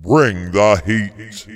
Bring the heat.